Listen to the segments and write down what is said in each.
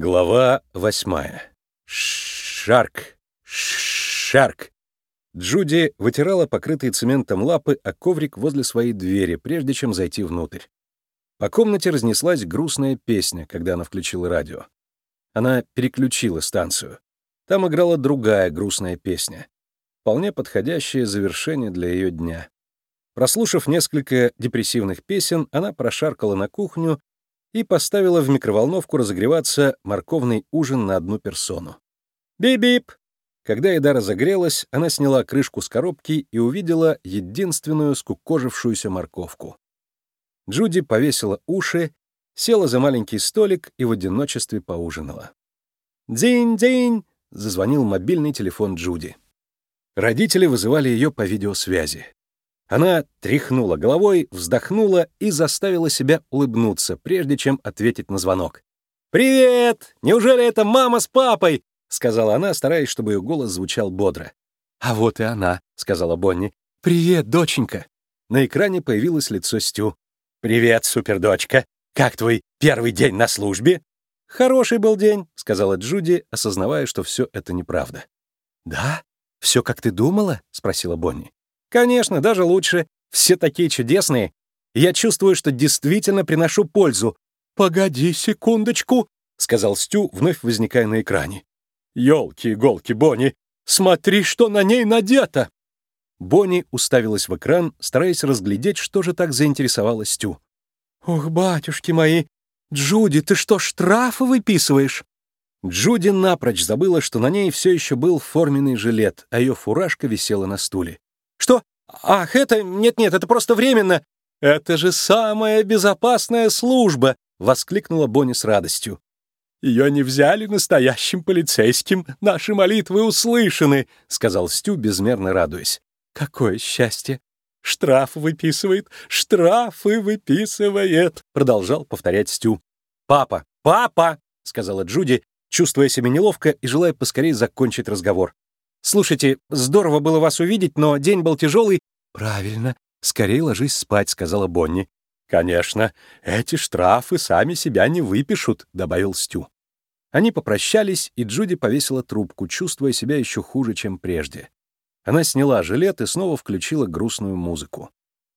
Глава восьмая. Шарк. Шарк. Джуди вытирала покрытые цементом лапы о коврик возле своей двери, прежде чем зайти внутрь. По комнате разнеслась грустная песня, когда она включила радио. Она переключила станцию. Там играла другая грустная песня. Вполне подходящее завершение для ее дня. Прослушав несколько депрессивных песен, она прошаркала на кухню и поставила в микроволновку разогреваться морковный ужин на одну персону. «Бип-бип!» Когда еда разогрелась, она сняла крышку с коробки и увидела единственную скукожившуюся морковку. Джуди повесила уши, села за маленький столик и в одиночестве поужинала. «Динь-динь!» — зазвонил мобильный телефон Джуди. Родители вызывали ее по видеосвязи. Она тряхнула головой, вздохнула и заставила себя улыбнуться, прежде чем ответить на звонок. «Привет! Неужели это мама с папой?» — сказала она, стараясь, чтобы ее голос звучал бодро. «А вот и она», — сказала Бонни. «Привет, доченька». На экране появилось лицо Стю. «Привет, супердочка. Как твой первый день на службе?» «Хороший был день», — сказала Джуди, осознавая, что все это неправда. «Да? Все как ты думала?» — спросила Бонни. Конечно, даже лучше. Все такие чудесные. Я чувствую, что действительно приношу пользу. «Погоди секундочку», — сказал Стю, вновь возникая на экране. «Елки-иголки, Бонни, смотри, что на ней надето!» Бонни уставилась в экран, стараясь разглядеть, что же так заинтересовало Стю. «Ох, батюшки мои! Джуди, ты что, штрафы выписываешь?» Джуди напрочь забыла, что на ней все еще был форменный жилет, а ее фуражка висела на стуле. «Что? Ах, это... Нет-нет, это просто временно!» «Это же самая безопасная служба!» — воскликнула Бонни с радостью. «Ее не взяли настоящим полицейским. Наши молитвы услышаны», — сказал Стю, безмерно радуясь. «Какое счастье! Штраф выписывает, штрафы выписывает», — продолжал повторять Стю. «Папа! Папа!» — сказала Джуди, чувствуя себя неловко и желая поскорее закончить разговор. «Слушайте, здорово было вас увидеть, но день был тяжелый». «Правильно. Скорее ложись спать», — сказала Бонни. «Конечно, эти штрафы сами себя не выпишут», — добавил Стю. Они попрощались, и Джуди повесила трубку, чувствуя себя еще хуже, чем прежде. Она сняла жилет и снова включила грустную музыку.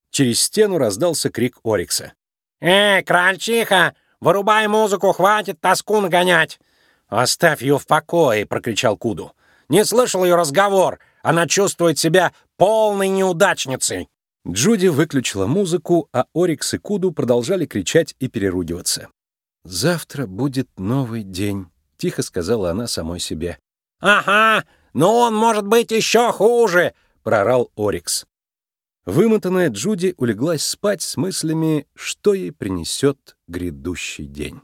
Через стену раздался крик Орикса. «Эй, крольчиха, вырубай музыку, хватит тоску нагонять!» «Оставь ее в покое!» — прокричал Куду. Не слышал ее разговор. Она чувствует себя полной неудачницей». Джуди выключила музыку, а Орикс и Куду продолжали кричать и переругиваться. «Завтра будет новый день», — тихо сказала она самой себе. «Ага, но он может быть еще хуже», — прорал Орикс. Вымотанная Джуди улеглась спать с мыслями, что ей принесет грядущий день.